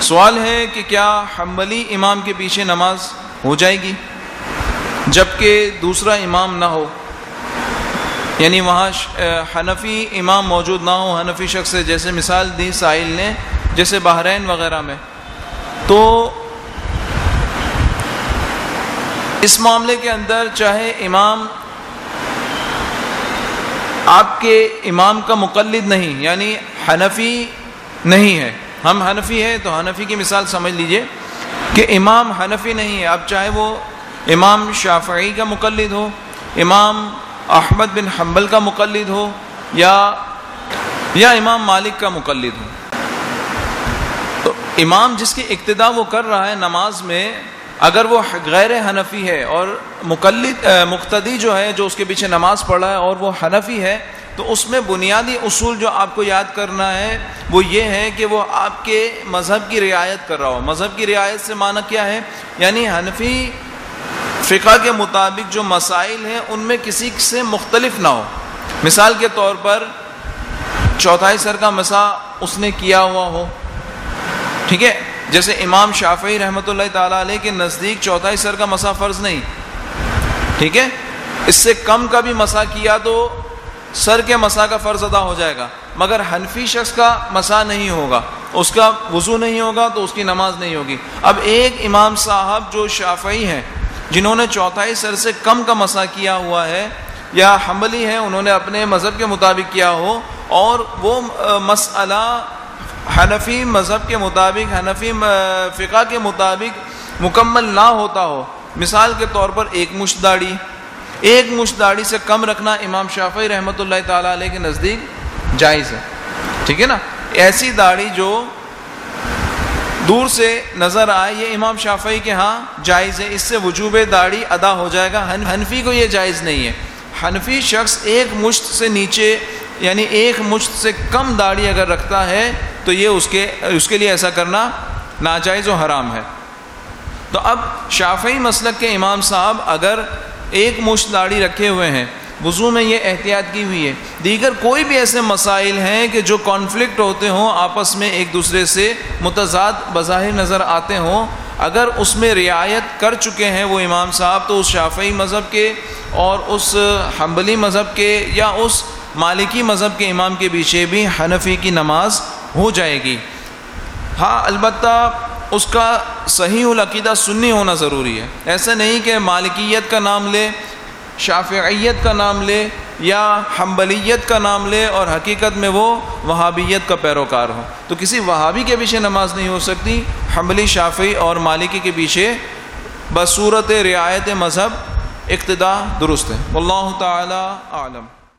سوال ہے کہ کیا حنبلی امام کے پیچھے نماز ہو جائے گی؟ جبکہ دوسرا امام نہ ہو۔ یعنی وہاں حنفی امام موجود نہ ہو، حنفی شخص سے جیسے مثال دی ساحل نے، جیسے بحرین وغیرہ میں۔ تو اس معاملے کے اندر چاہے امام آپ کے امام کا مقلد نہیں یعنی حنفی نہیں ہے۔ ہم حنفی ہیں تو حنفی کی مثال سمجھ لیجیے کہ امام حنفی نہیں ہے، اب چاہے وہ امام شافعی کا مقلد ہو، امام احمد بن حنبل کا مقلد ہو، یا یا امام مالک کا مقلد ہو۔ تو امام جس کی اقتدا وہ کر رہا ہے نماز میں اگر وہ غیر حنفی ہے اور مقلد مقتدی جو ہے، جو اس کے پیچھے نماز پڑھا ہے اور وہ حنفی ہے، تو اس میں بنیادی اصول جو آپ کو یاد کرنا ہے، وہ یہ ہے کہ وہ آپ کے مذہب کی رعایت کر رہا ہو۔ مذہب کی رعایت سے معنی کیا ہے؟ یعنی حنفی فقہ کے مطابق جو مسائل ہیں، ان میں کسی سے مختلف نہ ہو۔ مثال کے طور پر چوتھائی سر کا مسا اس نے کیا ہوا ہو۔ ٹھیک ہے؟ جیسے امام شافعی رحمۃ اللہ تعالیٰ علیہ کے نزدیک چوتھائی سر کا مسا فرض نہیں۔ ٹھیک ہے؟ اس سے کم کا بھی مسا کیا تو سر کے مسا کا فرض ادا ہو جائے گا۔ مگر حنفی شخص کا مسا نہیں ہوگا۔ اس کا وضو نہیں ہوگا تو اس کی نماز نہیں ہوگی۔ اب ایک امام صاحب جو شافعی ہیں، جنہوں نے چوتھائی سر سے کم کا مسا کیا ہوا ہے، یا حملی ہیں، انہوں نے اپنے مذہب کے مطابق کیا ہو، اور وہ مسئلہ حنفی مذہب کے مطابق، حنفی فقہ کے مطابق مکمل نہ ہوتا ہو، مثال کے طور پر ایک مشت داڑھی، ایک مشت داڑھی سے کم رکھنا امام شافعی رحمۃ اللہ تعالیٰ علیہ کے نزدیک جائز ہے۔ ٹھیک ہے نا؟ ایسی داڑھی جو دور سے نظر آئے، یہ امام شافعی کے ہاں جائز ہے۔ اس سے وجوب داڑھی ادا ہو جائے گا۔ حنفی کو یہ جائز نہیں ہے۔ حنفی شخص ایک مشت سے نیچے یعنی ایک مشت سے کم داڑھی اگر رکھتا ہے تو یہ اس کے اس کے لیے ایسا کرنا ناجائز و حرام ہے۔ تو اب شافعی مسلک کے امام صاحب اگر ایک مشت داڑھی رکھے ہوئے ہیں، وضو میں یہ احتیاط کی ہوئی ہے۔ دیگر کوئی بھی ایسے مسائل ہیں کہ جو کانفلکٹ ہوتے ہوں، آپس میں ایک دوسرے سے متضاد بظاہر نظر آتے ہوں۔ اگر اس میں رعایت کر چکے ہیں وہ امام صاحب، تو اس شافعی مذہب کے اور اس حنبلی مذہب کے یا اس مالکی مذہب کے امام کے پیچھے بھی حنفی کی نماز ہو جائے گی۔ ہاں البتہ اس کا صحیح العقیدہ سنی ہونا ضروری ہے۔ ایسا نہیں کہ مالکیت کا نام لے، شافعیت کا نام لے یا حنبلیت کا نام لے اور حقیقت میں وہ وہابیت کا پیروکار ہو۔ تو کسی وہابی کے پیچھے نماز نہیں ہو سکتی، حنبلی، شافعی اور مالکی کے پیچھے بصورت رعایت مذہب اقتدا درست ہے۔ اللہ تعالی عالم